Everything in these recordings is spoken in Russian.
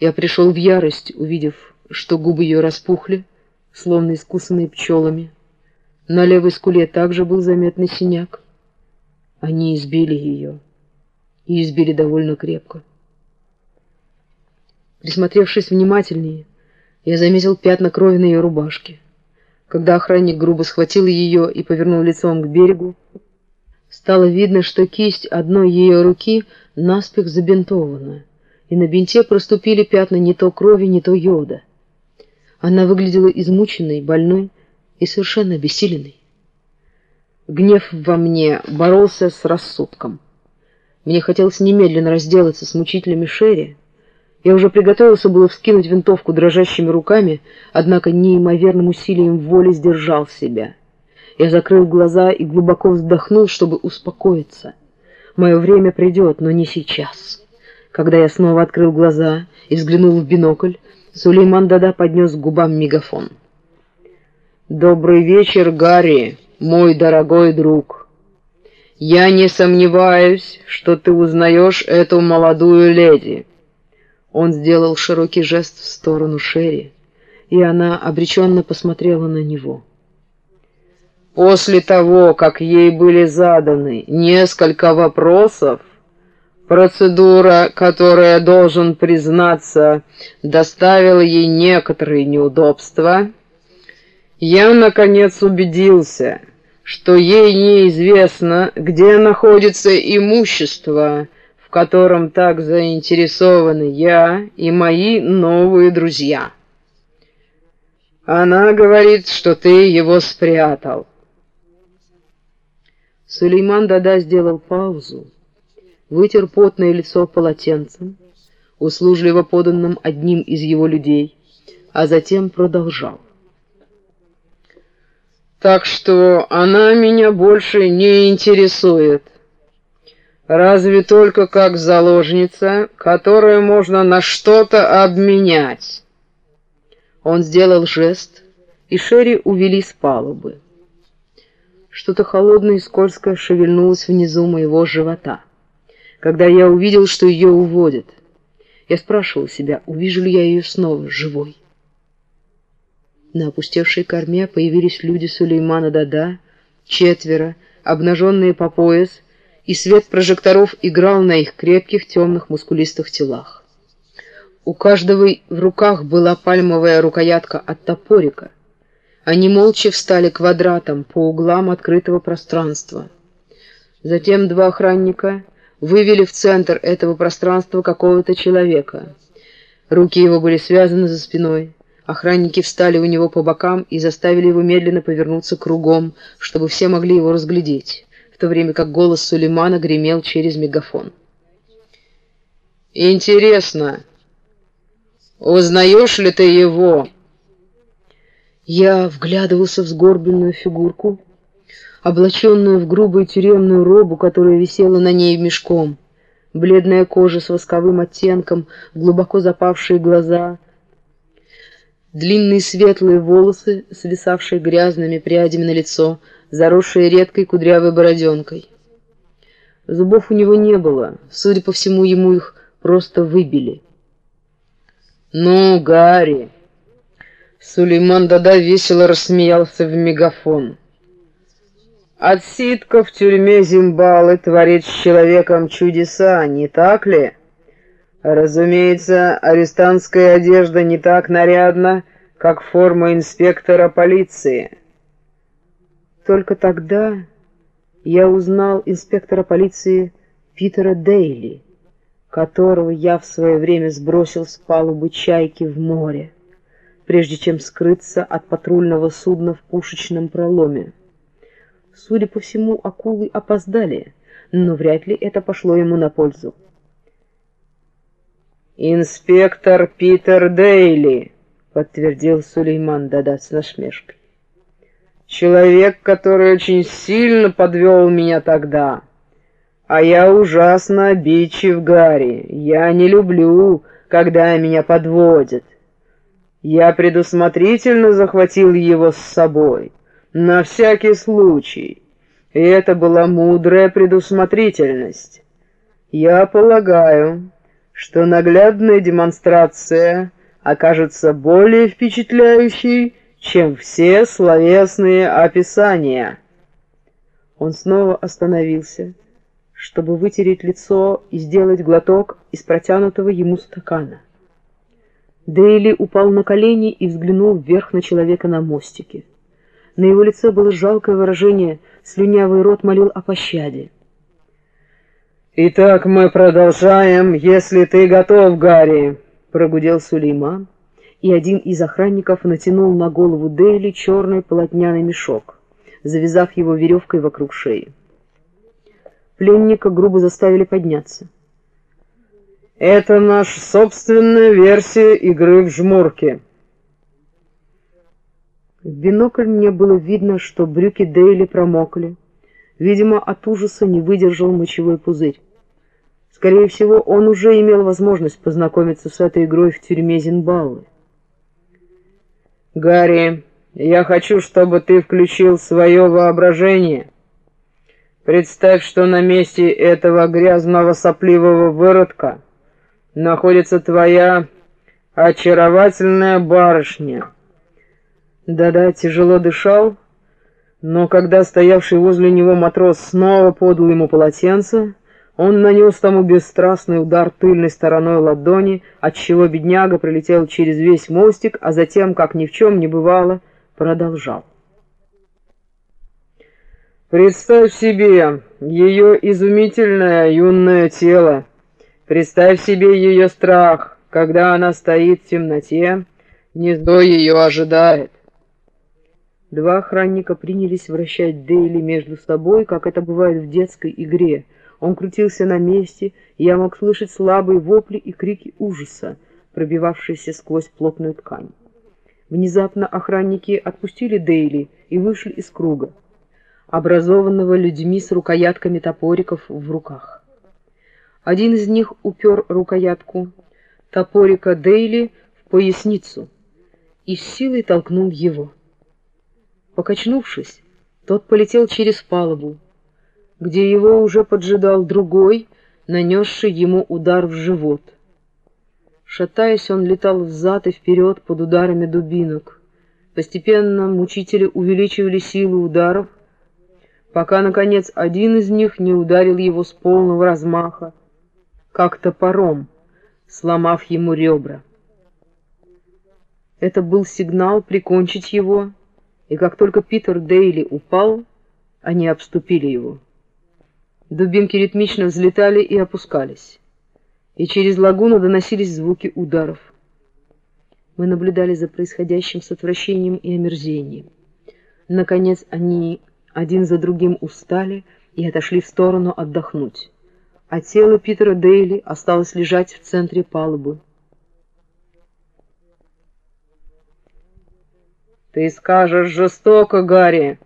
Я пришел в ярость, увидев, что губы ее распухли, словно искусанные пчелами. На левой скуле также был заметный синяк. Они избили ее, и избили довольно крепко. Присмотревшись внимательнее, я заметил пятна крови на ее рубашке. Когда охранник грубо схватил ее и повернул лицом к берегу, стало видно, что кисть одной ее руки наспех забинтована, и на бинте проступили пятна не то крови, не то йода. Она выглядела измученной, больной и совершенно обессиленной. Гнев во мне боролся с рассудком. Мне хотелось немедленно разделаться с мучителями Шерри. Я уже приготовился было вскинуть винтовку дрожащими руками, однако неимоверным усилием воли сдержал себя. Я закрыл глаза и глубоко вздохнул, чтобы успокоиться. Мое время придет, но не сейчас. Когда я снова открыл глаза и взглянул в бинокль, Сулейман Дада поднес к губам мегафон. «Добрый вечер, Гарри, мой дорогой друг. Я не сомневаюсь, что ты узнаешь эту молодую леди». Он сделал широкий жест в сторону Шерри, и она обреченно посмотрела на него. После того, как ей были заданы несколько вопросов, Процедура, которая, должен признаться, доставила ей некоторые неудобства. Я, наконец, убедился, что ей неизвестно, где находится имущество, в котором так заинтересованы я и мои новые друзья. Она говорит, что ты его спрятал. Сулейман Дада сделал паузу вытер потное лицо полотенцем, услужливо поданным одним из его людей, а затем продолжал. «Так что она меня больше не интересует. Разве только как заложница, которую можно на что-то обменять». Он сделал жест, и Шерри увели с палубы. Что-то холодное и скользкое шевельнулось внизу моего живота когда я увидел, что ее уводят. Я спрашивал себя, увижу ли я ее снова живой. На опустевшей корме появились люди Сулеймана Дада, четверо, обнаженные по пояс, и свет прожекторов играл на их крепких, темных, мускулистых телах. У каждого в руках была пальмовая рукоятка от топорика. Они молча встали квадратом по углам открытого пространства. Затем два охранника вывели в центр этого пространства какого-то человека. Руки его были связаны за спиной. Охранники встали у него по бокам и заставили его медленно повернуться кругом, чтобы все могли его разглядеть, в то время как голос Сулеймана гремел через мегафон. «Интересно, узнаешь ли ты его?» Я вглядывался в сгорбленную фигурку, облаченную в грубую тюремную робу, которая висела на ней мешком. Бледная кожа с восковым оттенком, глубоко запавшие глаза, длинные светлые волосы, свисавшие грязными прядями на лицо, заросшие редкой кудрявой бороденкой. Зубов у него не было, судя по всему, ему их просто выбили. «Ну, Гарри!» Сулейман Дада весело рассмеялся в мегафон. Отсидка в тюрьме Зимбалы творит с человеком чудеса, не так ли? Разумеется, арестантская одежда не так нарядна, как форма инспектора полиции. Только тогда я узнал инспектора полиции Питера Дейли, которого я в свое время сбросил с палубы чайки в море, прежде чем скрыться от патрульного судна в пушечном проломе. Судя по всему, акулы опоздали, но вряд ли это пошло ему на пользу. «Инспектор Питер Дейли», — подтвердил Сулейман Дада с насмешкой. «Человек, который очень сильно подвел меня тогда. А я ужасно обидчив, Гарри. Я не люблю, когда меня подводят. Я предусмотрительно захватил его с соб». На всякий случай. И это была мудрая предусмотрительность. Я полагаю, что наглядная демонстрация окажется более впечатляющей, чем все словесные описания. Он снова остановился, чтобы вытереть лицо и сделать глоток из протянутого ему стакана. Дейли упал на колени и взглянул вверх на человека на мостике. На его лице было жалкое выражение, слюнявый рот молил о пощаде. «Итак, мы продолжаем, если ты готов, Гарри», — прогудел Сулейман, и один из охранников натянул на голову Дейли черный полотняный мешок, завязав его веревкой вокруг шеи. Пленника грубо заставили подняться. «Это наша собственная версия игры в жмурки». В бинокль мне было видно, что брюки Дейли промокли, Видимо, от ужаса не выдержал мочевой пузырь. Скорее всего, он уже имел возможность познакомиться с этой игрой в тюрьме Зинбаллы. «Гарри, я хочу, чтобы ты включил свое воображение. Представь, что на месте этого грязного сопливого выродка находится твоя очаровательная барышня». Да-да, тяжело дышал, но когда стоявший возле него матрос снова подал ему полотенце, он нанес тому бесстрастный удар тыльной стороной ладони, отчего бедняга пролетел через весь мостик, а затем, как ни в чем не бывало, продолжал. «Представь себе ее изумительное юное тело. Представь себе ее страх, когда она стоит в темноте, гнездо ее ожидает. Два охранника принялись вращать Дейли между собой, как это бывает в детской игре. Он крутился на месте, и я мог слышать слабые вопли и крики ужаса, пробивавшиеся сквозь плотную ткань. Внезапно охранники отпустили Дейли и вышли из круга, образованного людьми с рукоятками топориков в руках. Один из них упер рукоятку топорика Дейли в поясницу и с силой толкнул его. Покачнувшись, тот полетел через палубу, где его уже поджидал другой, нанесший ему удар в живот. Шатаясь, он летал взад и вперед под ударами дубинок. Постепенно мучители увеличивали силу ударов, пока, наконец, один из них не ударил его с полного размаха, как топором, сломав ему ребра. Это был сигнал прикончить его, и как только Питер Дейли упал, они обступили его. Дубинки ритмично взлетали и опускались, и через лагуну доносились звуки ударов. Мы наблюдали за происходящим с отвращением и омерзением. Наконец они один за другим устали и отошли в сторону отдохнуть, а тело Питера Дейли осталось лежать в центре палубы. Ты скажешь жестоко, Гарри,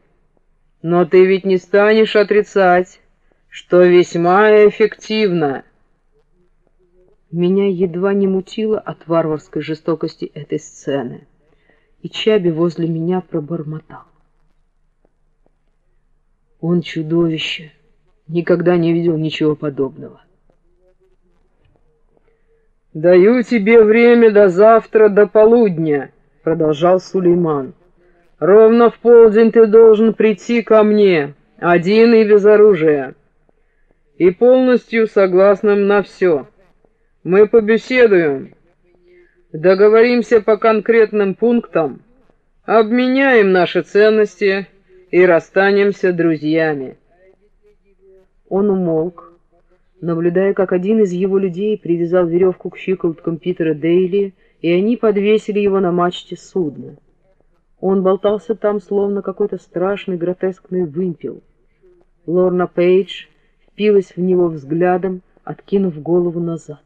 но ты ведь не станешь отрицать, что весьма эффективно. Меня едва не мутило от варварской жестокости этой сцены, и Чаби возле меня пробормотал. Он чудовище, никогда не видел ничего подобного. «Даю тебе время до завтра, до полудня», продолжал Сулейман. «Ровно в полдень ты должен прийти ко мне, один и без оружия, и полностью согласным на все. Мы побеседуем, договоримся по конкретным пунктам, обменяем наши ценности и расстанемся друзьями». Он умолк, наблюдая, как один из его людей привязал веревку к щиколоткам Питера Дейли, и они подвесили его на мачте судна. Он болтался там, словно какой-то страшный гротескный вымпел. Лорна Пейдж впилась в него взглядом, откинув голову назад.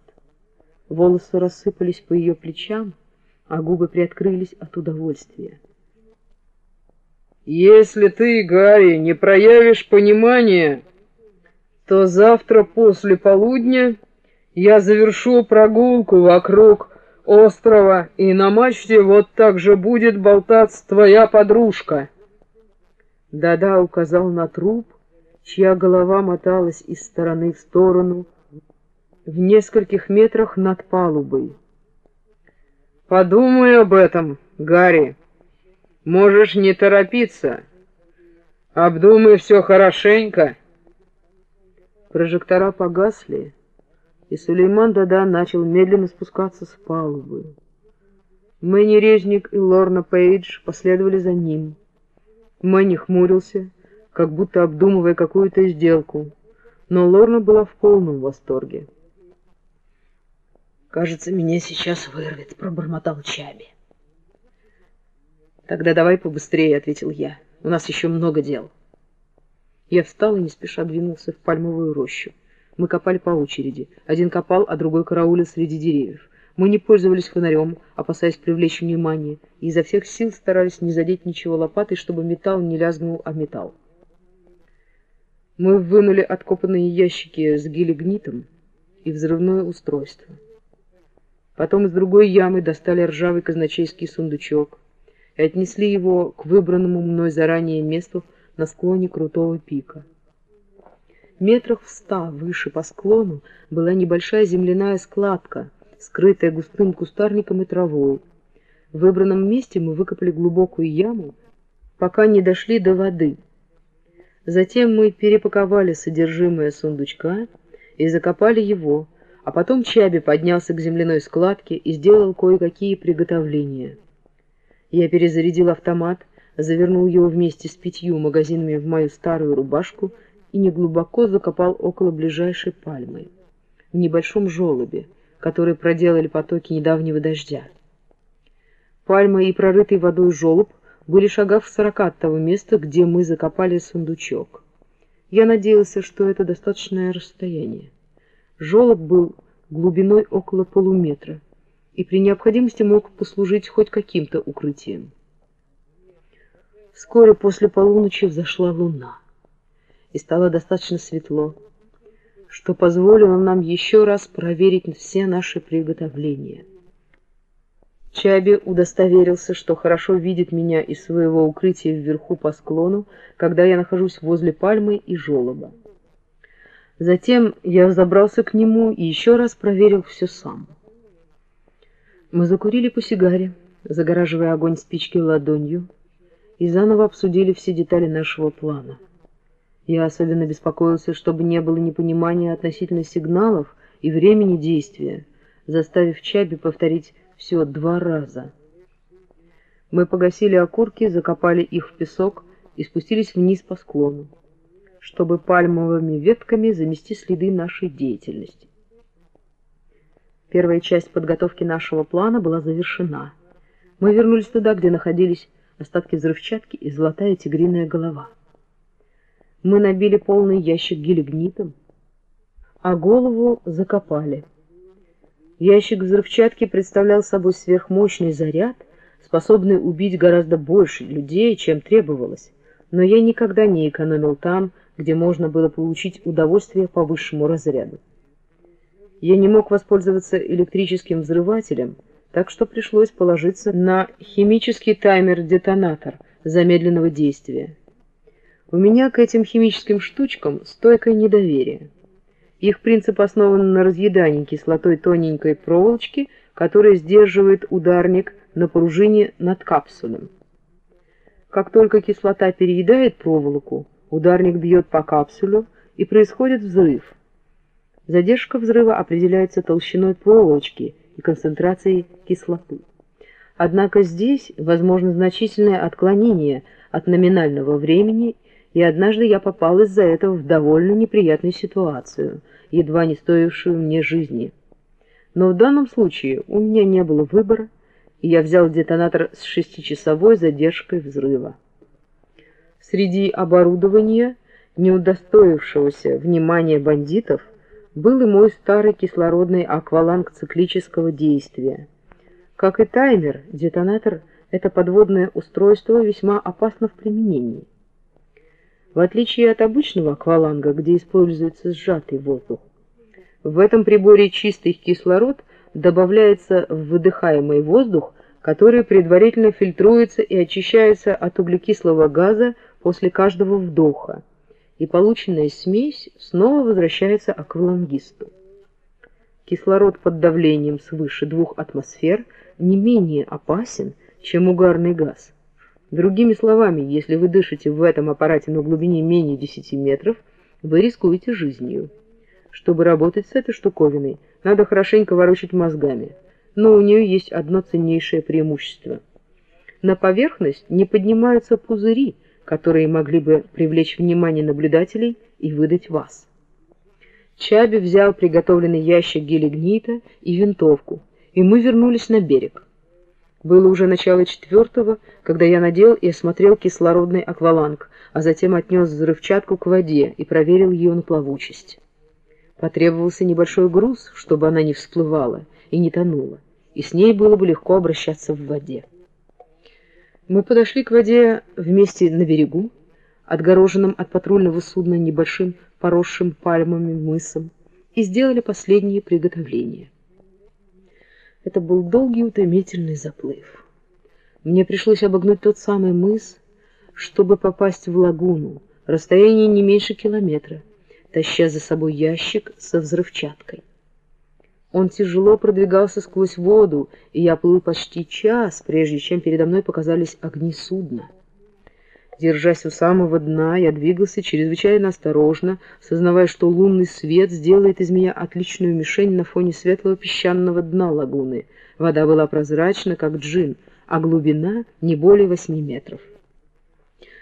Волосы рассыпались по ее плечам, а губы приоткрылись от удовольствия. «Если ты, Гарри, не проявишь понимания, то завтра после полудня я завершу прогулку вокруг острова, и на мачте вот так же будет болтаться твоя подружка. Да-да указал на труп, чья голова моталась из стороны в сторону, в нескольких метрах над палубой. «Подумай об этом, Гарри. Можешь не торопиться. Обдумай все хорошенько». Прожектора погасли, и Сулейман Дада начал медленно спускаться с палубы. Мэнни Резник и Лорна Пейдж последовали за ним. Мэнни хмурился, как будто обдумывая какую-то сделку, но Лорна была в полном восторге. «Кажется, меня сейчас вырвет», — пробормотал Чаби. «Тогда давай побыстрее», — ответил я. «У нас еще много дел». Я встал и не спеша двинулся в пальмовую рощу. Мы копали по очереди. Один копал, а другой караулил среди деревьев. Мы не пользовались фонарем, опасаясь привлечь внимание, и изо всех сил старались не задеть ничего лопатой, чтобы металл не лязгнул о металл. Мы вынули откопанные ящики с гелигнитом и взрывное устройство. Потом из другой ямы достали ржавый казначейский сундучок и отнесли его к выбранному мной заранее месту на склоне крутого пика. Метрах в ста выше по склону была небольшая земляная складка, скрытая густым кустарником и травой. В выбранном месте мы выкопали глубокую яму, пока не дошли до воды. Затем мы перепаковали содержимое сундучка и закопали его, а потом Чаби поднялся к земляной складке и сделал кое-какие приготовления. Я перезарядил автомат, завернул его вместе с пятью магазинами в мою старую рубашку и неглубоко закопал около ближайшей пальмы, в небольшом желобе, который проделали потоки недавнего дождя. Пальма и прорытый водой желоб были шагав в сорока от того места, где мы закопали сундучок. Я надеялся, что это достаточное расстояние. Жолоб был глубиной около полуметра и при необходимости мог послужить хоть каким-то укрытием. Вскоре после полуночи взошла луна, и стало достаточно светло, что позволило нам еще раз проверить все наши приготовления. Чаби удостоверился, что хорошо видит меня из своего укрытия вверху по склону, когда я нахожусь возле пальмы и желоба. Затем я забрался к нему и еще раз проверил все сам. Мы закурили по сигаре, загораживая огонь спички ладонью, и заново обсудили все детали нашего плана. Я особенно беспокоился, чтобы не было непонимания относительно сигналов и времени действия, заставив Чаби повторить все два раза. Мы погасили окурки, закопали их в песок и спустились вниз по склону чтобы пальмовыми ветками замести следы нашей деятельности. Первая часть подготовки нашего плана была завершена. Мы вернулись туда, где находились остатки взрывчатки и золотая тигриная голова. Мы набили полный ящик гелигнитом, а голову закопали. Ящик взрывчатки представлял собой сверхмощный заряд, способный убить гораздо больше людей, чем требовалось, но я никогда не экономил там, где можно было получить удовольствие по высшему разряду. Я не мог воспользоваться электрическим взрывателем, так что пришлось положиться на химический таймер-детонатор замедленного действия. У меня к этим химическим штучкам стойкое недоверие. Их принцип основан на разъедании кислотой тоненькой проволочки, которая сдерживает ударник на пружине над капсулем. Как только кислота переедает проволоку, Ударник бьет по капсулю, и происходит взрыв. Задержка взрыва определяется толщиной проволочки и концентрацией кислоты. Однако здесь возможно значительное отклонение от номинального времени, и однажды я попал из-за этого в довольно неприятную ситуацию, едва не стоившую мне жизни. Но в данном случае у меня не было выбора, и я взял детонатор с шестичасовой задержкой взрыва. Среди оборудования, не удостоившегося внимания бандитов, был и мой старый кислородный акваланг циклического действия. Как и таймер, детонатор — это подводное устройство весьма опасно в применении. В отличие от обычного акваланга, где используется сжатый воздух, в этом приборе чистый кислород добавляется в выдыхаемый воздух, который предварительно фильтруется и очищается от углекислого газа после каждого вдоха, и полученная смесь снова возвращается аквалангисту. Кислород под давлением свыше двух атмосфер не менее опасен, чем угарный газ. Другими словами, если вы дышите в этом аппарате на глубине менее 10 метров, вы рискуете жизнью. Чтобы работать с этой штуковиной, надо хорошенько ворочать мозгами, но у нее есть одно ценнейшее преимущество. На поверхность не поднимаются пузыри, которые могли бы привлечь внимание наблюдателей и выдать вас. Чаби взял приготовленный ящик гелигнита и винтовку, и мы вернулись на берег. Было уже начало четвертого, когда я надел и осмотрел кислородный акваланг, а затем отнес взрывчатку к воде и проверил ее на плавучесть. Потребовался небольшой груз, чтобы она не всплывала и не тонула, и с ней было бы легко обращаться в воде. Мы подошли к воде вместе на берегу, отгороженном от патрульного судна небольшим поросшим пальмами мысом, и сделали последние приготовления. Это был долгий утомительный заплыв. Мне пришлось обогнуть тот самый мыс, чтобы попасть в лагуну, расстояние не меньше километра, таща за собой ящик со взрывчаткой. Он тяжело продвигался сквозь воду, и я плыл почти час, прежде чем передо мной показались огни судна. Держась у самого дна, я двигался чрезвычайно осторожно, сознавая, что лунный свет сделает из меня отличную мишень на фоне светлого песчаного дна лагуны. Вода была прозрачна, как джин, а глубина не более восьми метров.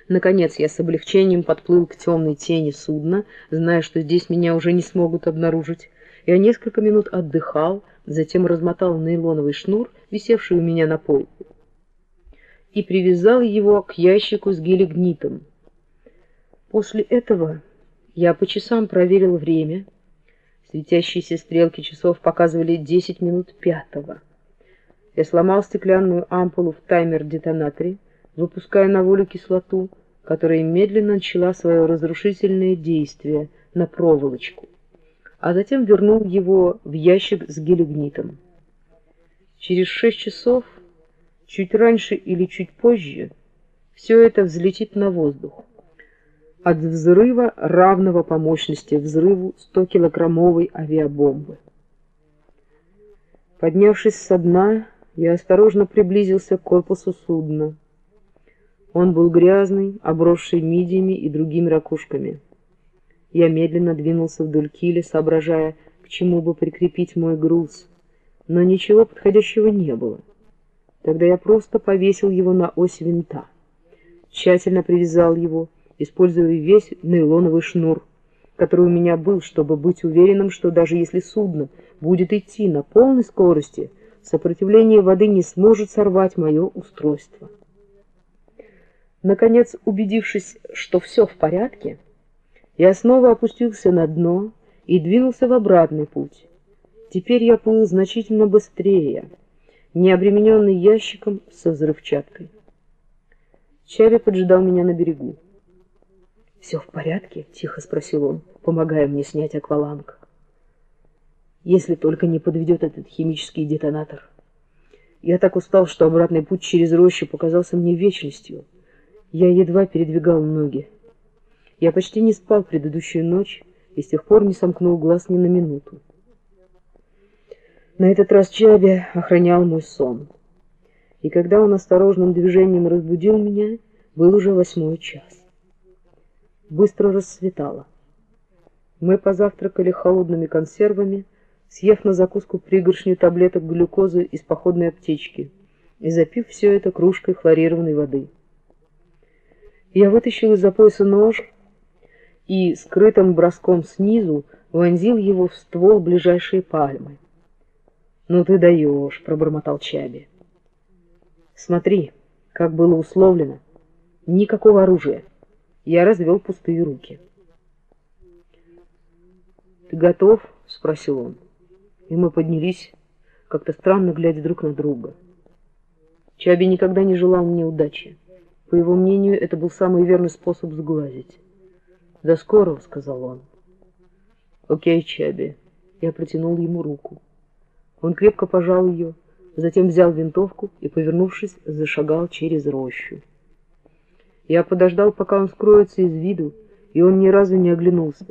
Наконец я с облегчением подплыл к темной тени судна, зная, что здесь меня уже не смогут обнаружить. Я несколько минут отдыхал, затем размотал нейлоновый шнур, висевший у меня на полку и привязал его к ящику с гелигнитом. После этого я по часам проверил время. Светящиеся стрелки часов показывали 10 минут пятого. Я сломал стеклянную ампулу в таймер-детонаторе, выпуская на волю кислоту, которая медленно начала свое разрушительное действие на проволочку, а затем вернул его в ящик с гелигнитом. Через шесть часов Чуть раньше или чуть позже все это взлетит на воздух. От взрыва, равного по мощности взрыву 100-килограммовой авиабомбы. Поднявшись со дна, я осторожно приблизился к корпусу судна. Он был грязный, обросший мидиями и другими ракушками. Я медленно двинулся вдоль киля, соображая, к чему бы прикрепить мой груз, но ничего подходящего не было. Тогда я просто повесил его на ось винта. Тщательно привязал его, используя весь нейлоновый шнур, который у меня был, чтобы быть уверенным, что даже если судно будет идти на полной скорости, сопротивление воды не сможет сорвать мое устройство. Наконец, убедившись, что все в порядке, я снова опустился на дно и двинулся в обратный путь. Теперь я плыл значительно быстрее, не обремененный ящиком со взрывчаткой. Чави поджидал меня на берегу. «Все в порядке?» — тихо спросил он, помогая мне снять акваланг. «Если только не подведет этот химический детонатор. Я так устал, что обратный путь через рощу показался мне вечностью. Я едва передвигал ноги. Я почти не спал предыдущую ночь и с тех пор не сомкнул глаз ни на минуту. На этот раз Чаби охранял мой сон. И когда он осторожным движением разбудил меня, был уже восьмой час. Быстро рассветало. Мы позавтракали холодными консервами, съев на закуску пригоршню таблеток глюкозы из походной аптечки и запив все это кружкой хлорированной воды. Я вытащил из-за пояса нож и скрытым броском снизу вонзил его в ствол ближайшей пальмы. «Ну ты даешь», — пробормотал Чаби. «Смотри, как было условлено. Никакого оружия». Я развел пустые руки. «Ты готов?» — спросил он. И мы поднялись, как-то странно глядя друг на друга. Чаби никогда не желал мне удачи. По его мнению, это был самый верный способ сглазить. «До скорого», — сказал он. «Окей, Чаби». Я протянул ему руку. Он крепко пожал ее, затем взял винтовку и, повернувшись, зашагал через рощу. Я подождал, пока он скроется из виду, и он ни разу не оглянулся.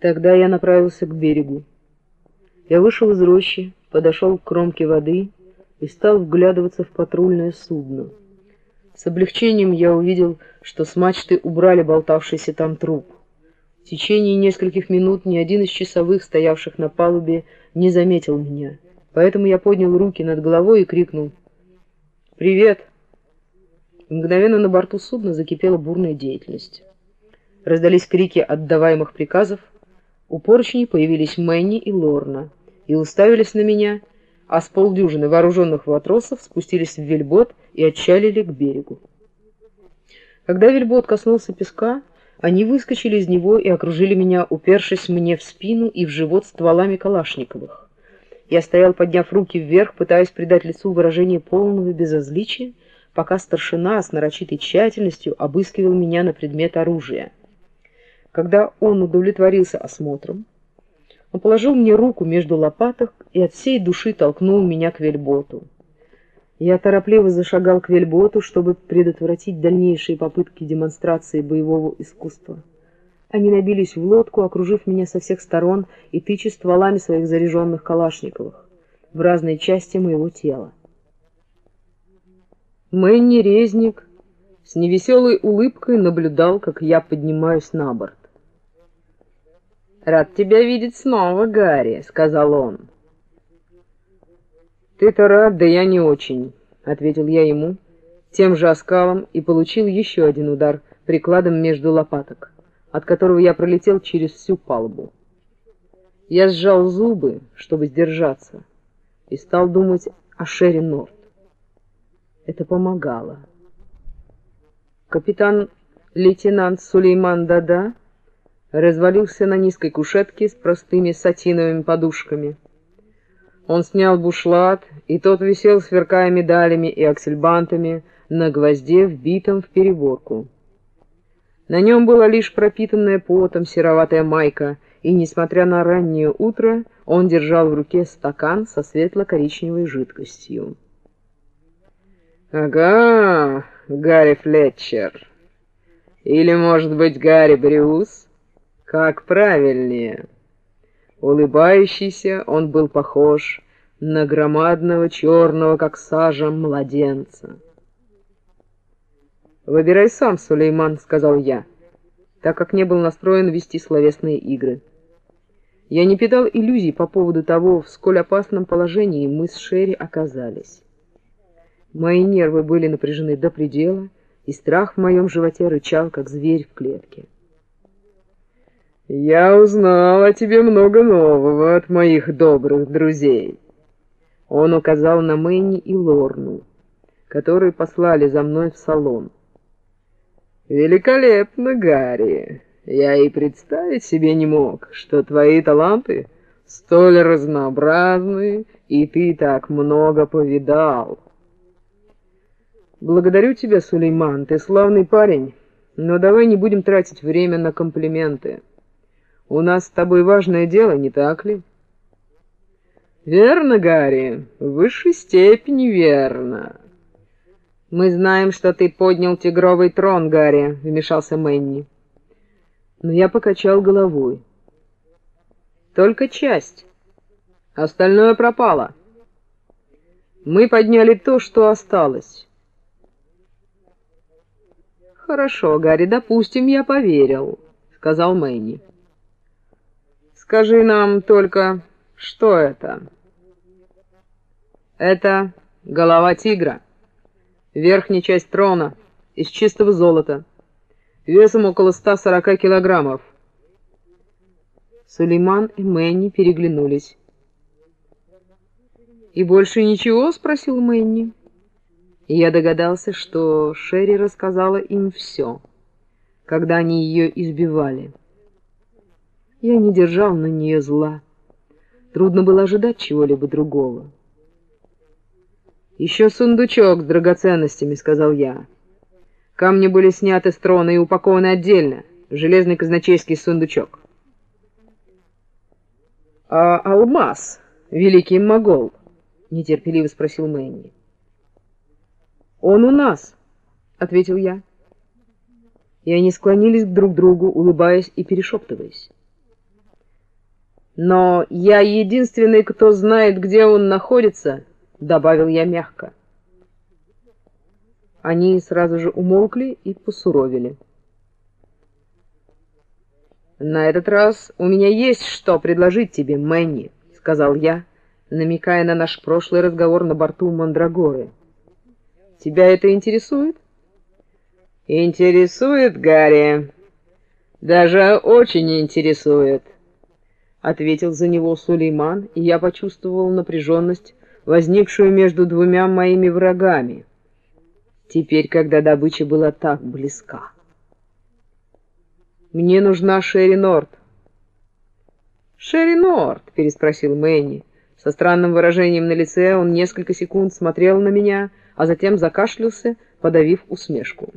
Тогда я направился к берегу. Я вышел из рощи, подошел к кромке воды и стал вглядываться в патрульное судно. С облегчением я увидел, что с мачты убрали болтавшийся там труп. В течение нескольких минут ни один из часовых, стоявших на палубе, не заметил меня, поэтому я поднял руки над головой и крикнул «Привет!». Мгновенно на борту судна закипела бурная деятельность. Раздались крики отдаваемых приказов, у поручней появились Мэнни и Лорна и уставились на меня, а с полдюжины вооруженных матросов спустились в вельбот и отчалили к берегу. Когда вельбот коснулся песка, они выскочили из него и окружили меня, упершись мне в спину и в живот стволами калашниковых. Я стоял, подняв руки вверх, пытаясь придать лицу выражение полного безразличия, пока старшина с нарочитой тщательностью обыскивал меня на предмет оружия. Когда он удовлетворился осмотром, он положил мне руку между лопаток и от всей души толкнул меня к вельботу. Я торопливо зашагал к вельботу, чтобы предотвратить дальнейшие попытки демонстрации боевого искусства. Они набились в лодку, окружив меня со всех сторон и тыча стволами своих заряженных калашниковых в разные части моего тела. Мэнни Резник с невеселой улыбкой наблюдал, как я поднимаюсь на борт. «Рад тебя видеть снова, Гарри», — сказал он. «Ты-то рад, да я не очень», — ответил я ему тем же оскалом и получил еще один удар прикладом между лопаток от которого я пролетел через всю палубу. Я сжал зубы, чтобы сдержаться, и стал думать о Шерри Норт. Это помогало. Капитан-лейтенант Сулейман Дада развалился на низкой кушетке с простыми сатиновыми подушками. Он снял бушлат, и тот висел, сверкая медалями и аксельбантами, на гвозде, вбитом в переборку. На нем была лишь пропитанная потом сероватая майка, и, несмотря на раннее утро, он держал в руке стакан со светло-коричневой жидкостью. «Ага, Гарри Флетчер. Или, может быть, Гарри Брюс? Как правильнее?» Улыбающийся, он был похож на громадного черного, как сажа, младенца. «Выбирай сам, Сулейман», — сказал я, так как не был настроен вести словесные игры. Я не питал иллюзий по поводу того, в сколь опасном положении мы с Шерри оказались. Мои нервы были напряжены до предела, и страх в моем животе рычал, как зверь в клетке. «Я узнал о тебе много нового от моих добрых друзей». Он указал на Мэнни и Лорну, которые послали за мной в салон. «Великолепно, Гарри! Я и представить себе не мог, что твои таланты столь разнообразны, и ты так много повидал». «Благодарю тебя, Сулейман, ты славный парень, но давай не будем тратить время на комплименты. У нас с тобой важное дело, не так ли?» «Верно, Гарри, в высшей степени верно». «Мы знаем, что ты поднял тигровый трон, Гарри», — вмешался Мэнни. Но я покачал головой. «Только часть. Остальное пропало. Мы подняли то, что осталось». «Хорошо, Гарри, допустим, я поверил», — сказал Мэнни. «Скажи нам только, что это?» «Это голова тигра». Верхняя часть трона из чистого золота, весом около 140 килограммов. Сулейман и Мэнни переглянулись. «И больше ничего?» — спросил Мэнни. И я догадался, что Шерри рассказала им все, когда они ее избивали. Я не держал на нее зла. Трудно было ожидать чего-либо другого. «Еще сундучок с драгоценностями», — сказал я. Камни были сняты с трона и упакованы отдельно, в железный казначейский сундучок. «А алмаз, великий могол?» — нетерпеливо спросил Мэнни. «Он у нас», — ответил я. И они склонились друг к другу, улыбаясь и перешептываясь. Но я единственный, кто знает, где он находится, — добавил я мягко. Они сразу же умолкли и посуровили. «На этот раз у меня есть что предложить тебе, Мэнни», — сказал я, намекая на наш прошлый разговор на борту Мандрагоры. «Тебя это интересует?» «Интересует, Гарри. Даже очень интересует», — ответил за него Сулейман, и я почувствовал напряженность, возникшую между двумя моими врагами — теперь, когда добыча была так близка. «Мне нужна Шерри Норт». «Шерри Норт?» — переспросил Мэнни. Со странным выражением на лице он несколько секунд смотрел на меня, а затем закашлялся, подавив усмешку.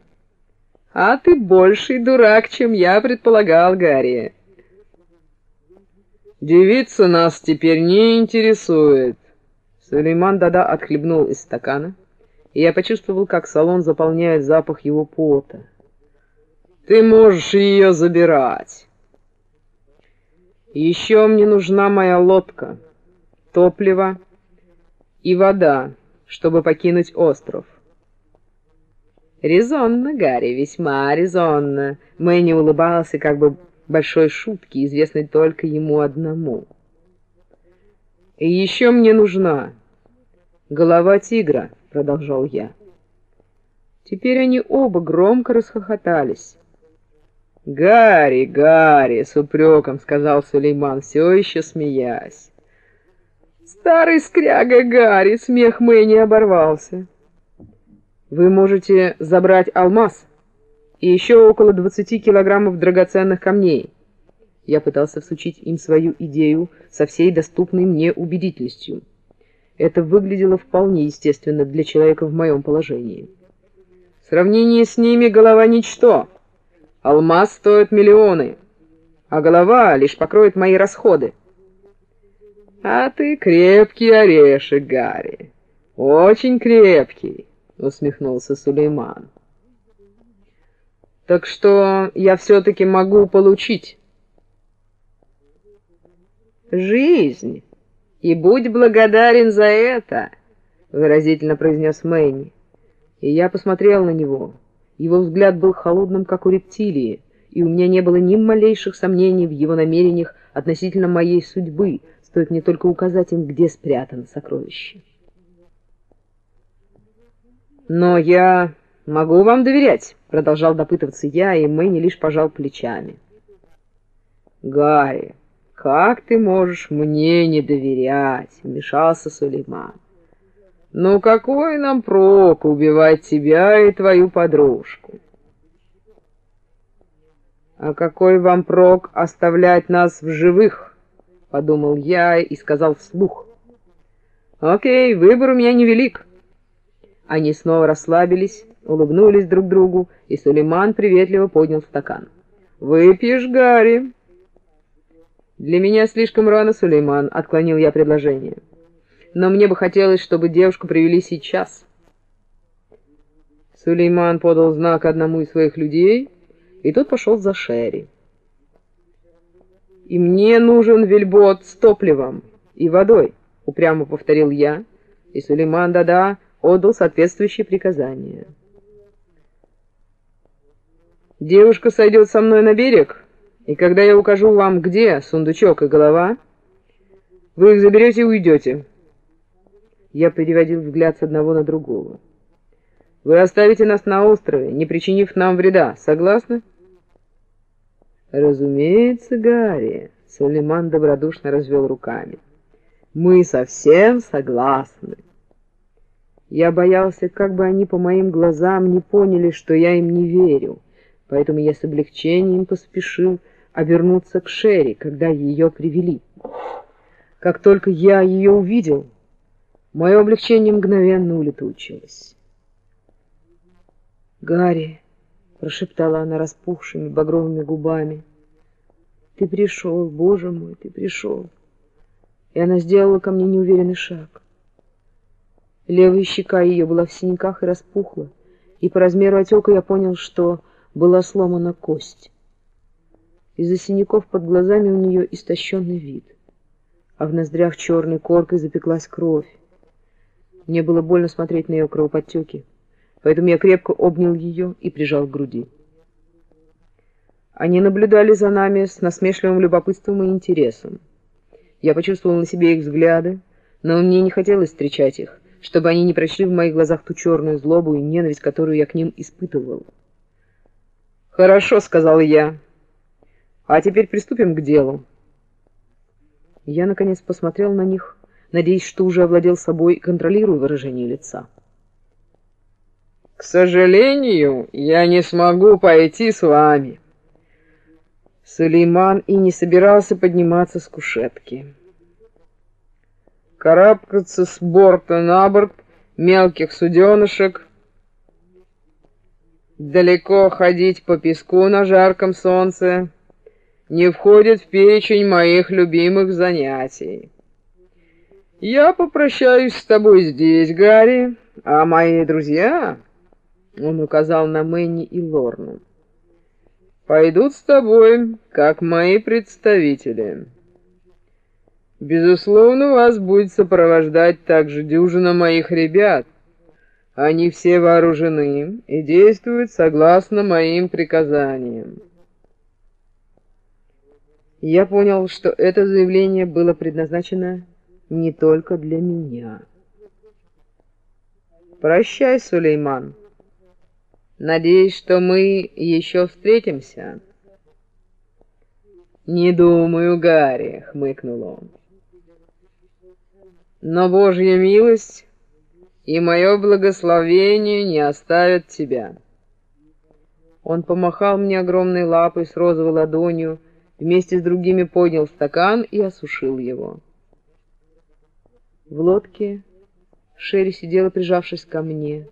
«А ты больший дурак, чем я предполагал, Гарри». «Девица нас теперь не интересует». Сулейман Дада отхлебнул из стакана и я почувствовал, как салон заполняет запах его пота. «Ты можешь ее забирать!» «Еще мне нужна моя лодка, топливо и вода, чтобы покинуть остров». «Резонно, Гарри, весьма резонно!» Мэнни улыбался как бы большой шутки, известной только ему одному. «И еще мне нужна голова тигра» продолжал я. Теперь они оба громко расхохотались. «Гарри, Гарри!» — с упреком сказал Сулейман, все еще смеясь. «Старый скряга Гарри!» — смех Мэнни оборвался. «Вы можете забрать алмаз и еще около двадцати килограммов драгоценных камней». Я пытался всучить им свою идею со всей доступной мне убедительностью. Это выглядело вполне естественно для человека в моем положении. В сравнении с ними голова ничто. Алмаз стоит миллионы, а голова лишь покроет мои расходы. А ты крепкий орешек, Гарри. Очень крепкий, усмехнулся Сулейман. Так что я все-таки могу получить жизнь. «И будь благодарен за это!» — выразительно произнес Мэнни. И я посмотрел на него. Его взгляд был холодным, как у рептилии, и у меня не было ни малейших сомнений в его намерениях относительно моей судьбы, стоит мне только указать им, где спрятано сокровище. «Но я могу вам доверять», — продолжал допытываться я, и Мэнни лишь пожал плечами. «Гарри, «Как ты можешь мне не доверять?» — вмешался Сулейман. «Ну какой нам прок убивать тебя и твою подружку?» «А какой вам прок оставлять нас в живых?» — подумал я и сказал вслух. «Окей, выбор у меня невелик». Они снова расслабились, улыбнулись друг другу, и Сулейман приветливо поднял стакан. «Выпьешь, Гарри?» «Для меня слишком рано, Сулейман», — отклонил я предложение. «Но мне бы хотелось, чтобы девушку привели сейчас». Сулейман подал знак одному из своих людей, и тот пошел за Шерри. «И мне нужен вельбот с топливом и водой», — упрямо повторил я, и Сулейман Дада отдал соответствующие приказания. «Девушка сойдет со мной на берег», и когда я укажу вам, где сундучок и голова, вы их заберете и уйдете. Я переводил взгляд с одного на другого. Вы оставите нас на острове, не причинив нам вреда. Согласны? Разумеется, Гарри. Сулейман добродушно развел руками. Мы совсем согласны. Я боялся, как бы они по моим глазам не поняли, что я им не верю, поэтому я с облегчением поспешил обернуться к Шерри, когда ее привели. Как только я ее увидел, мое облегчение мгновенно улетучилось. «Гарри», — прошептала она распухшими багровыми губами, — «ты пришел, Боже мой, ты пришел». И она сделала ко мне неуверенный шаг. Левая щека ее была в синяках и распухла, и по размеру отека я понял, что была сломана кость. Из-за синяков под глазами у нее истощенный вид. а в ноздрях черной коркой запеклась кровь. Мне было больно смотреть на ее кровоподтеки, поэтому я крепко обнял ее и прижал к груди. Они наблюдали за нами с насмешливым любопытством и интересом. Я почувствовал на себе их взгляды, но мне не хотелось встречать их, чтобы они не прочли в моих глазах ту черную злобу и ненависть, которую я к ним испытывал. «Хорошо», — сказал я. «А теперь приступим к делу». Я, наконец, посмотрел на них, надеясь, что уже овладел собой, контролируя выражение лица. «К сожалению, я не смогу пойти с вами». Сулейман и не собирался подниматься с кушетки. Карабкаться с борта на борт мелких суденышек, далеко ходить по песку на жарком солнце — не входит в перечень моих любимых занятий. Я попрощаюсь с тобой здесь, Гарри, а мои друзья, он указал на Мэнни и Лорну, пойдут с тобой, как мои представители. Безусловно, вас будет сопровождать также дюжина моих ребят. Они все вооружены и действуют согласно моим приказаниям. Я понял, что это заявление было предназначено не только для меня. «Прощай, Сулейман. Надеюсь, что мы еще встретимся». «Не думаю, Гарри», — хмыкнул он. «Но Божья милость и мое благословение не оставят тебя». Он помахал мне огромной лапой с розовой ладонью, вместе с другими поднял стакан и осушил его. В лодке Шерри сидела, прижавшись ко мне.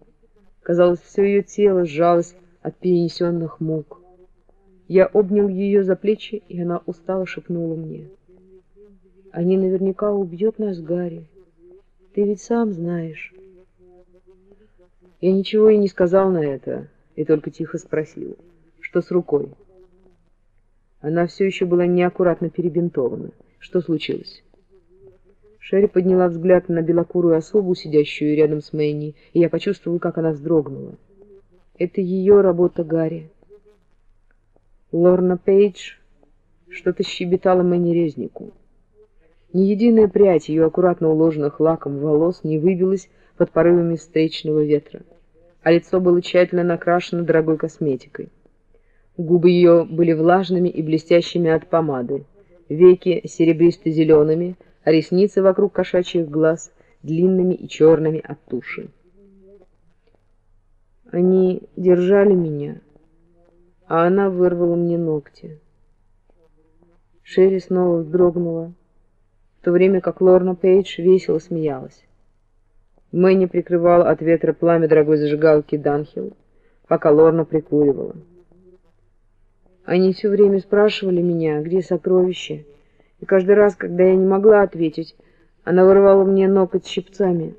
Казалось, все ее тело сжалось от перенесенных мук. Я обнял ее за плечи, и она устало шепнула мне. «Они наверняка убьют нас, Гарри. Ты ведь сам знаешь». Я ничего и не сказал на это, и только тихо спросил, что с рукой. Она все еще была неаккуратно перебинтована. Что случилось? Шерри подняла взгляд на белокурую особу, сидящую рядом с Мэнни, и я почувствовал, как она вздрогнула. Это ее работа, Гарри. Лорна Пейдж что-то щебетала Мэнни Резнику. Ни единая прядь ее аккуратно уложенных лаком волос не выбилась под порывами встречного ветра, а лицо было тщательно накрашено дорогой косметикой. Губы ее были влажными и блестящими от помады, веки серебристо-зелеными, а ресницы вокруг кошачьих глаз длинными и черными от туши. Они держали меня, а она вырвала мне ногти. Шерри снова вздрогнула, в то время как Лорна Пейдж весело смеялась. Мэнни прикрывала от ветра пламя дорогой зажигалки Данхилл, пока Лорна прикуривала. Они все время спрашивали меня, где сокровище, и каждый раз, когда я не могла ответить, она вырывала мне ноготь щипцами.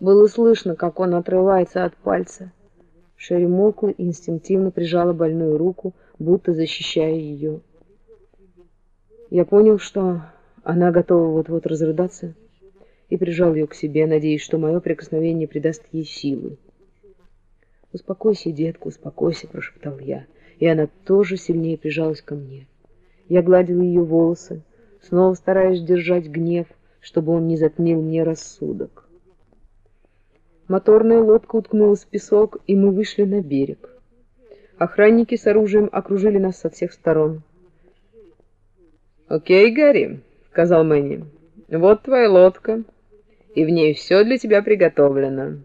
Было слышно, как он отрывается от пальца. Шерри молкла инстинктивно прижала больную руку, будто защищая ее. Я понял, что она готова вот-вот разрыдаться, и прижал ее к себе, надеясь, что мое прикосновение придаст ей силы. «Успокойся, детка, успокойся», — прошептал я и она тоже сильнее прижалась ко мне. Я гладил ее волосы, снова стараясь держать гнев, чтобы он не затмил мне рассудок. Моторная лодка уткнулась в песок, и мы вышли на берег. Охранники с оружием окружили нас со всех сторон. «Окей, Гарри», — сказал Мэнни, — «вот твоя лодка, и в ней все для тебя приготовлено».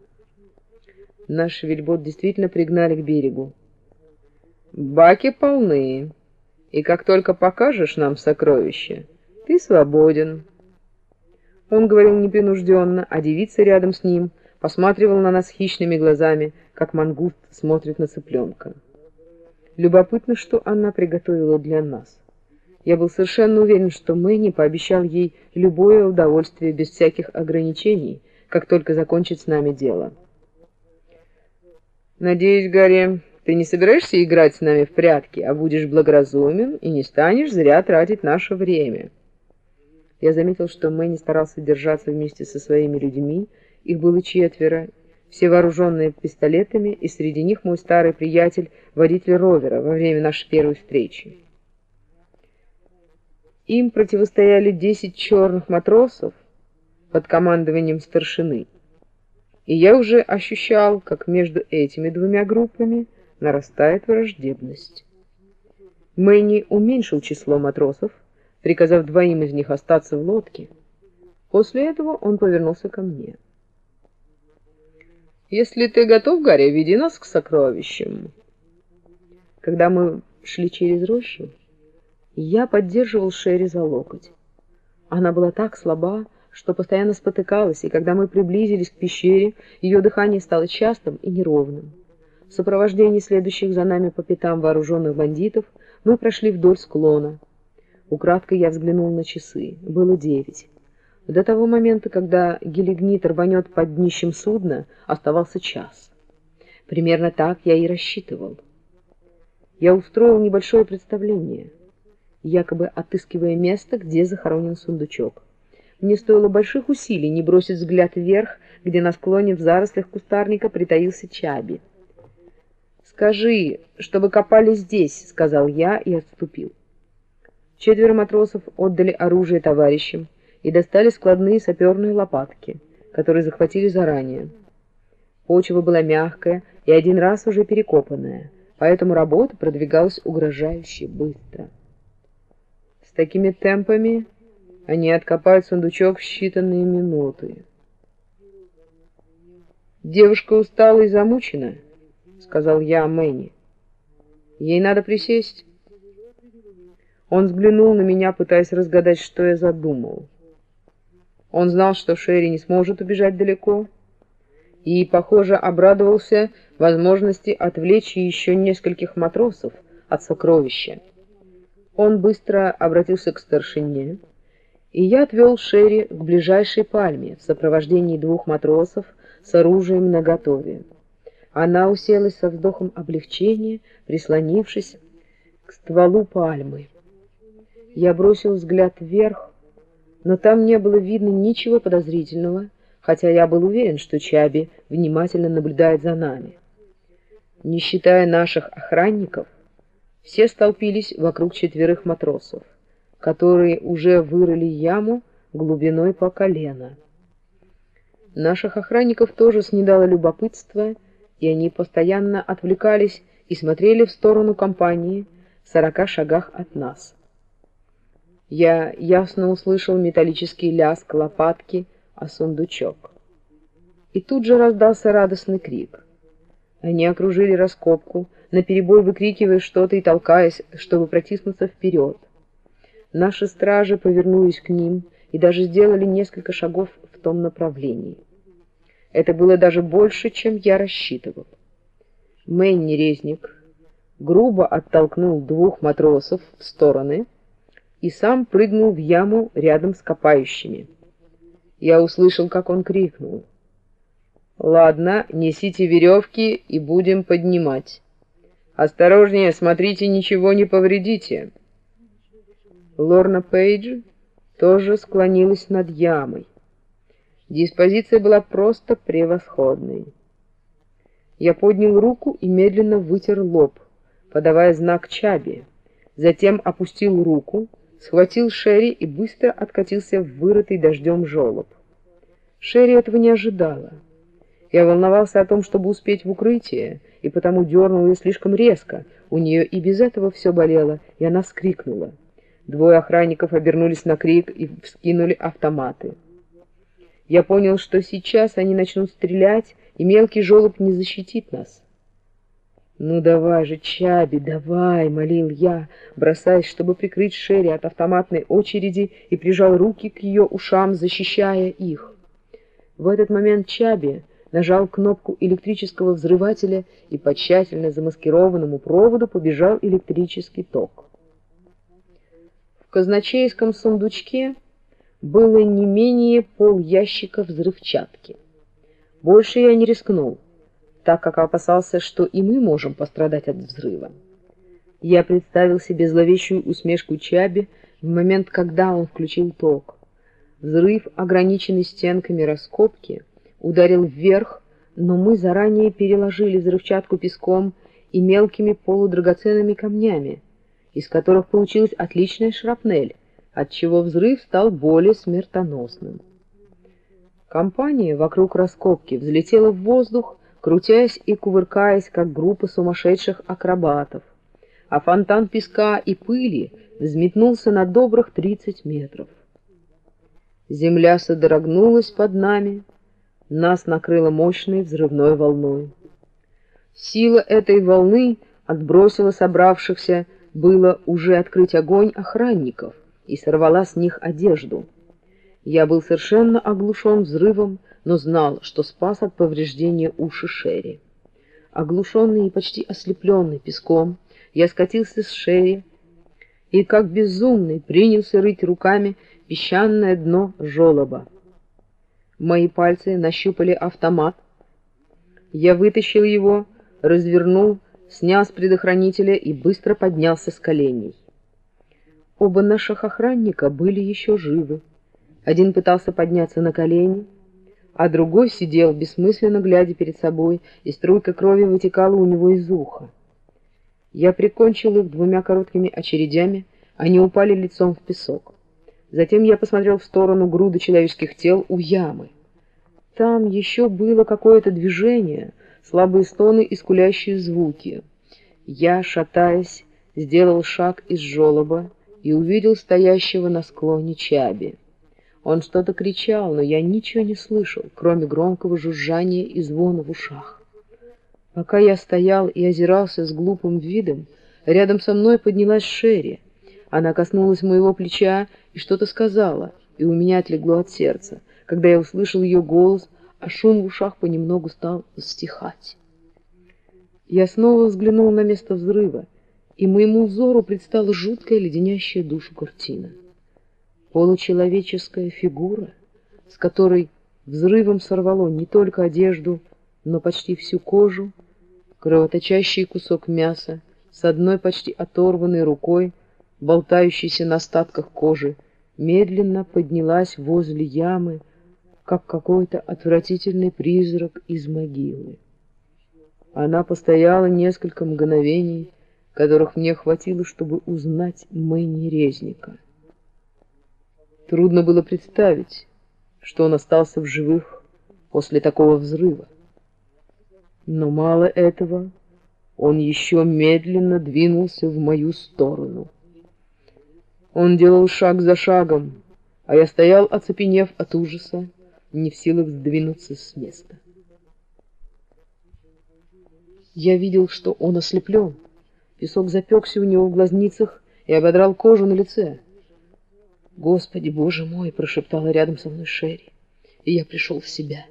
Наш вельбот действительно пригнали к берегу. Баки полны, и как только покажешь нам сокровище, ты свободен. Он говорил непринужденно, а девица рядом с ним посматривала на нас хищными глазами, как мангуст смотрит на цыпленка. Любопытно, что она приготовила для нас. Я был совершенно уверен, что Мэнни пообещал ей любое удовольствие без всяких ограничений, как только закончит с нами дело. «Надеюсь, Гарри, ты не собираешься играть с нами в прятки, а будешь благоразумен и не станешь зря тратить наше время. Я заметил, что Мэнни старался держаться вместе со своими людьми, их было четверо, все вооруженные пистолетами, и среди них мой старый приятель, водитель ровера, во время нашей первой встречи. Им противостояли десять черных матросов под командованием старшины, и я уже ощущал, как между этими двумя группами нарастает враждебность. Мэнни уменьшил число матросов, приказав двоим из них остаться в лодке. После этого он повернулся ко мне. «Если ты готов, Гарри, веди нас к сокровищам». Когда мы шли через рощу, я поддерживал Шерри за локоть. Она была так слаба, что постоянно спотыкалась, и когда мы приблизились к пещере, ее дыхание стало частым и неровным. В сопровождении следующих за нами по пятам вооруженных бандитов мы прошли вдоль склона. Украдкой я взглянул на часы. Было девять. До того момента, когда гелигнит рванет под днищем судна, оставался час. Примерно так я и рассчитывал. Я устроил небольшое представление, якобы отыскивая место, где захоронен сундучок. Мне стоило больших усилий не бросить взгляд вверх, где на склоне в зарослях кустарника притаился Чаби. «Скажи, чтобы копали здесь», — сказал я и отступил. Четверо матросов отдали оружие товарищам и достали складные саперные лопатки, которые захватили заранее. Почва была мягкая и один раз уже перекопанная, поэтому работа продвигалась угрожающе быстро. С такими темпами они откопают сундучок в считанные минуты. «Девушка устала и замучена», — сказал я Мэнни. «Ей надо присесть». Он взглянул на меня, пытаясь разгадать, что я задумал. Он знал, что Шерри не сможет убежать далеко, и, похоже, обрадовался возможности отвлечь еще нескольких матросов от сокровища. Он быстро обратился к старшине, и я отвел Шерри к ближайшей пальме в сопровождении двух матросов с оружием наготове. Она уселась со вздохом облегчения, прислонившись к стволу пальмы. Я бросил взгляд вверх, но там не было видно ничего подозрительного, хотя я был уверен, что Чаби внимательно наблюдает за нами. Не считая наших охранников, все столпились вокруг четверых матросов, которые уже вырыли яму глубиной по колено. Наших охранников тоже снедало любопытство, и они постоянно отвлекались и смотрели в сторону компании в сорока шагах от нас. Я ясно услышал металлический лязг лопатки о сундучок. И тут же раздался радостный крик. Они окружили раскопку, наперебой выкрикивая что-то и толкаясь, чтобы протиснуться вперед. Наши стражи повернулись к ним и даже сделали несколько шагов в том направлении. Это было даже больше, чем я рассчитывал. Мэнни Резник грубо оттолкнул двух матросов в стороны, и сам прыгнул в яму рядом с копающими. Я услышал, как он крикнул. «Ладно, несите веревки и будем поднимать. Осторожнее, смотрите, ничего не повредите». Лорна Пейдж тоже склонилась над ямой. Диспозиция была просто превосходной. Я поднял руку и медленно вытер лоб, подавая знак Чаби. Затем опустил руку, схватил Шерри и быстро откатился в вырытый дождем желоб. Шерри этого не ожидала. Я волновался о том, чтобы успеть в укрытие, и потому дернул ее слишком резко. У нее и без этого все болело, и она вскрикнула. Двое охранников обернулись на крик и вскинули автоматы. Я понял, что сейчас они начнут стрелять, и мелкий желоб не защитит нас. «Ну давай же, Чаби, давай!» — молил я, бросаясь, чтобы прикрыть Шерри от автоматной очереди и прижал руки к ее ушам, защищая их. В этот момент Чаби нажал кнопку электрического взрывателя, и по тщательно замаскированному проводу побежал электрический ток. В казначейском сундучке было не менее пол ящика взрывчатки. Больше я не рискнул так как опасался, что и мы можем пострадать от взрыва. Я представил себе зловещую усмешку Чаби в момент, когда он включил ток. Взрыв, ограниченный стенками раскопки, ударил вверх, но мы заранее переложили взрывчатку песком и мелкими полудрагоценными камнями, из которых получилась отличная шрапнель, отчего взрыв стал более смертоносным. Компания вокруг раскопки взлетела в воздух, крутясь и кувыркаясь, как группа сумасшедших акробатов, а фонтан песка и пыли взметнулся на добрых тридцать метров. Земля содрогнулась под нами, нас накрыло мощной взрывной волной. Сила этой волны отбросила собравшихся было уже открыть огонь охранников и сорвала с них одежду. Я был совершенно оглушен взрывом, но знал, что спас от повреждения уши Шерри. Оглушенный и почти ослепленный песком, я скатился с Шерри и, как безумный, принялся рыть руками песчаное дно желоба. Мои пальцы нащупали автомат. Я вытащил его, развернул, снял с предохранителя и быстро поднялся с коленей. Оба наших охранника были еще живы. Один пытался подняться на колени, а другой сидел, бессмысленно глядя перед собой, и струйка крови вытекала у него из уха. Я прикончил их двумя короткими очередями, они упали лицом в песок. Затем я посмотрел в сторону груды человеческих тел у ямы. Там еще было какое-то движение, слабые стоны и скулящие звуки. Я, шатаясь, сделал шаг из жёлоба и увидел стоящего на склоне Чаби. Он что-то кричал, но я ничего не слышал, кроме громкого жужжания и звона в ушах. Пока я стоял и озирался с глупым видом, рядом со мной поднялась Шерри. Она коснулась моего плеча и что-то сказала, и у меня отлегло от сердца, когда я услышал ее голос, а шум в ушах понемногу стал стихать. Я снова взглянул на место взрыва, и моему взору предстала жуткая леденящая душу картина. Получеловеческая фигура, с которой взрывом сорвало не только одежду, но почти всю кожу, кровоточащий кусок мяса с одной почти оторванной рукой, болтающейся на остатках кожи, медленно поднялась возле ямы, как какой-то отвратительный призрак из могилы. Она постояла несколько мгновений, которых мне хватило, чтобы узнать Мэнни Резника. Трудно было представить, что он остался в живых после такого взрыва. Но мало этого, он еще медленно двинулся в мою сторону. Он делал шаг за шагом, а я стоял, оцепенев от ужаса, не в силах сдвинуться с места. Я видел, что он ослеплен. Песок запекся у него в глазницах и ободрал кожу на лице. «Господи, Боже мой!» — прошептала рядом со мной Шерри. И я пришел в себя.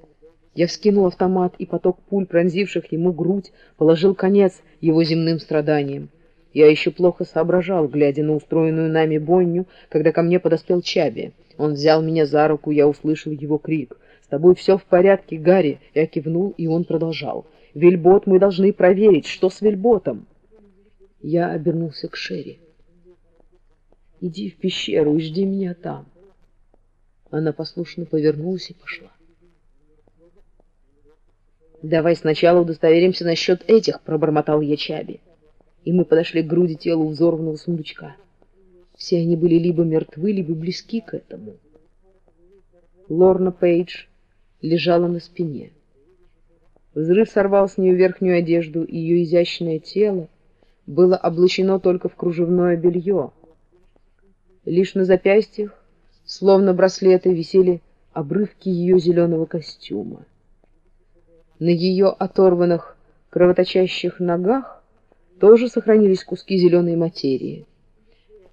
Я вскинул автомат, и поток пуль, пронзивших ему грудь, положил конец его земным страданиям. Я еще плохо соображал, глядя на устроенную нами бойню, когда ко мне подоспел Чаби. Он взял меня за руку, я услышал его крик. «С тобой все в порядке, Гарри!» Я кивнул, и он продолжал. «Вельбот мы должны проверить, что с Вельботом?» Я обернулся к Шерри. «Иди в пещеру и жди меня там». Она послушно повернулась и пошла. «Давай сначала удостоверимся насчет этих», — пробормотал я Чаби и мы подошли к груди тела взорванного сундучка. Все они были либо мертвы, либо близки к этому. Лорна Пейдж лежала на спине. Взрыв сорвал с нее верхнюю одежду, и ее изящное тело было облачено только в кружевное белье. Лишь на запястьях, словно браслеты, висели обрывки ее зеленого костюма. На ее оторванных кровоточащих ногах тоже сохранились куски зеленой материи.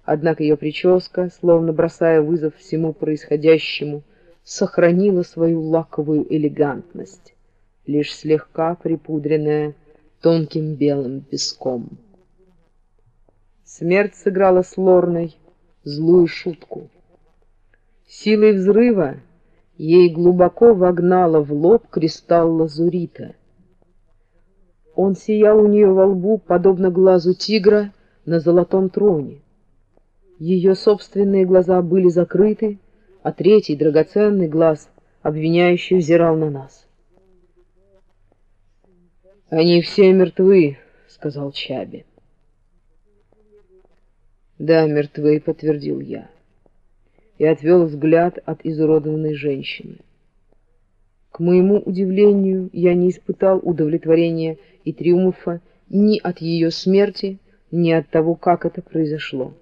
Однако ее прическа, словно бросая вызов всему происходящему, сохранила свою лаковую элегантность, лишь слегка припудренная тонким белым песком. Смерть сыграла с Лорной злую шутку. Силой взрыва ей глубоко вогнала в лоб кристалл лазурита — он сиял у нее во лбу, подобно глазу тигра на золотом троне. Ее собственные глаза были закрыты, а третий, драгоценный глаз, обвиняющий, взирал на нас. «Они все мертвы», — сказал Чаби. «Да, мертвы», — подтвердил я, и отвел взгляд от изуродованной женщины. К моему удивлению, я не испытал удовлетворения и триумфа ни от ее смерти, ни от того, как это произошло.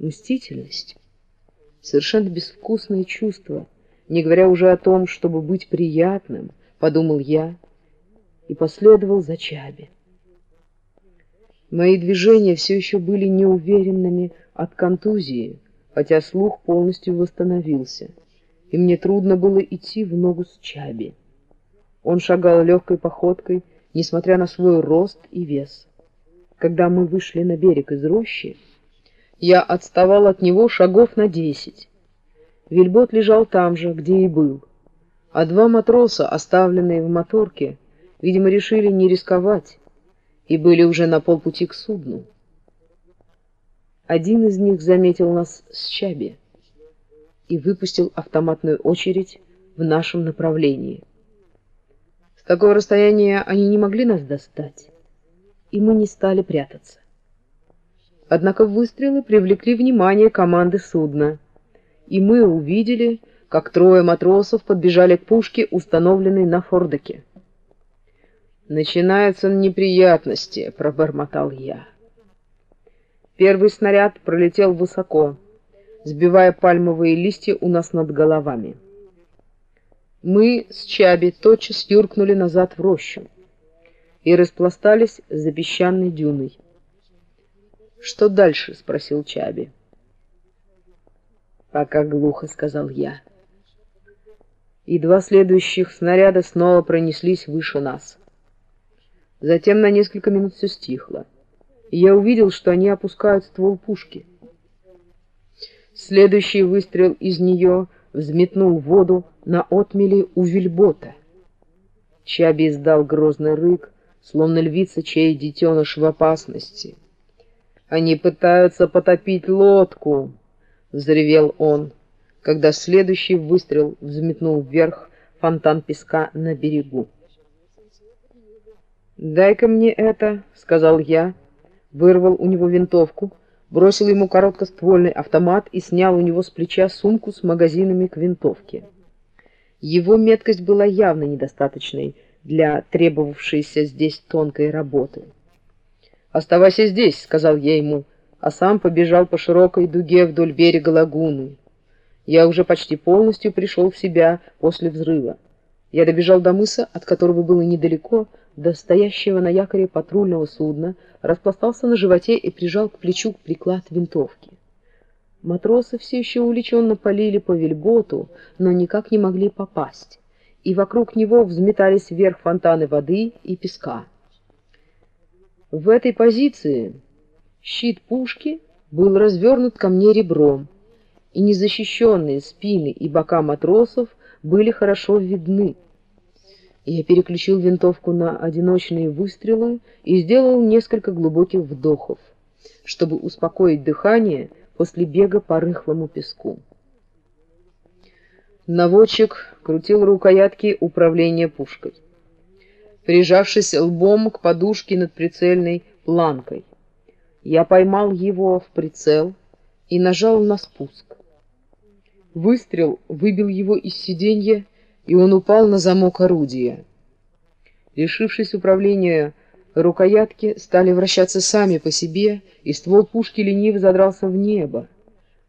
Мстительность — совершенно безвкусное чувство, не говоря уже о том, чтобы быть приятным, подумал я и последовал за Чаби. Мои движения все еще были неуверенными от контузии, хотя слух полностью восстановился, и мне трудно было идти в ногу с Чаби. Он шагал легкой походкой, несмотря на свой рост и вес. Когда мы вышли на берег из рощи, я отставал от него шагов на десять. Вильбот лежал там же, где и был, а два матроса, оставленные в моторке, видимо, решили не рисковать и были уже на полпути к судну. Один из них заметил нас с Чаби и выпустил автоматную очередь в нашем направлении. С такого расстояния они не могли нас достать, и мы не стали прятаться. Однако выстрелы привлекли внимание команды судна, и мы увидели, как трое матросов подбежали к пушке, установленной на фордеке. «Начинаются неприятности», — пробормотал я. Первый снаряд пролетел высоко, сбивая пальмовые листья у нас над головами. Мы с Чаби тотчас юркнули назад в рощу и распластались за песчаной дюной. «Что дальше?» — спросил Чаби. «Пока глухо», — сказал я. И два следующих снаряда снова пронеслись выше нас. Затем на несколько минут все стихло, я увидел, что они опускают ствол пушки. Следующий выстрел из нее взметнул воду на отмели у вельбота. Чаби издал грозный рык, словно львица, чей детеныш в опасности. «Они пытаются потопить лодку!» — взревел он, когда следующий выстрел взметнул вверх фонтан песка на берегу. «Дай-ка мне это», — сказал я, вырвал у него винтовку, бросил ему короткоствольный автомат и снял у него с плеча сумку с магазинами к винтовке. Его меткость была явно недостаточной для требовавшейся здесь тонкой работы. «Оставайся здесь», — сказал я ему, а сам побежал по широкой дуге вдоль берега лагуны. Я уже почти полностью пришел в себя после взрыва. Я добежал до мыса, от которого было недалеко, до стоящего на якоре патрульного судна, распластался на животе и прижал к плечу приклад винтовки. Матросы все еще увлеченно полили по вельботу, но никак не могли попасть, и вокруг него взметались вверх фонтаны воды и песка. В этой позиции щит пушки был развернут ко мне ребром, и незащищенные спины и бока матросов были хорошо видны. Я переключил винтовку на одиночные выстрелы и сделал несколько глубоких вдохов, чтобы успокоить дыхание после бега по рыхлому песку. Наводчик крутил рукоятки управления пушкой, прижавшись лбом к подушке над прицельной планкой. Я поймал его в прицел и нажал на спуск. Выстрел выбил его из сиденья и он упал на замок орудия. Лишившись управления, рукоятки стали вращаться сами по себе, и ствол пушки лениво задрался в небо.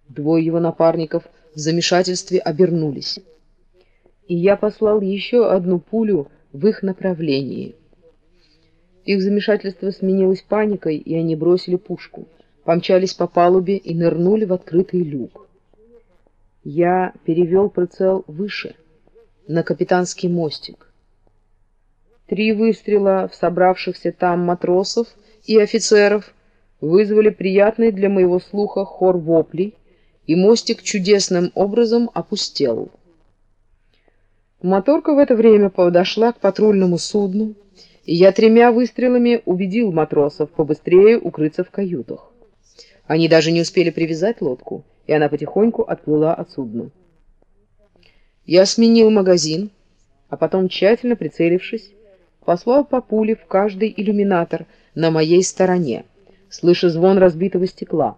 Двое его напарников в замешательстве обернулись. И я послал еще одну пулю в их направлении. Их замешательство сменилось паникой, и они бросили пушку, помчались по палубе и нырнули в открытый люк. Я перевел прицел выше — на капитанский мостик. Три выстрела в собравшихся там матросов и офицеров вызвали приятный для моего слуха хор воплей, и мостик чудесным образом опустел. Моторка в это время подошла к патрульному судну, и я тремя выстрелами убедил матросов побыстрее укрыться в каютах. Они даже не успели привязать лодку, и она потихоньку отплыла от судна. Я сменил магазин, а потом, тщательно прицелившись, послал по пуле в каждый иллюминатор на моей стороне, слыша звон разбитого стекла.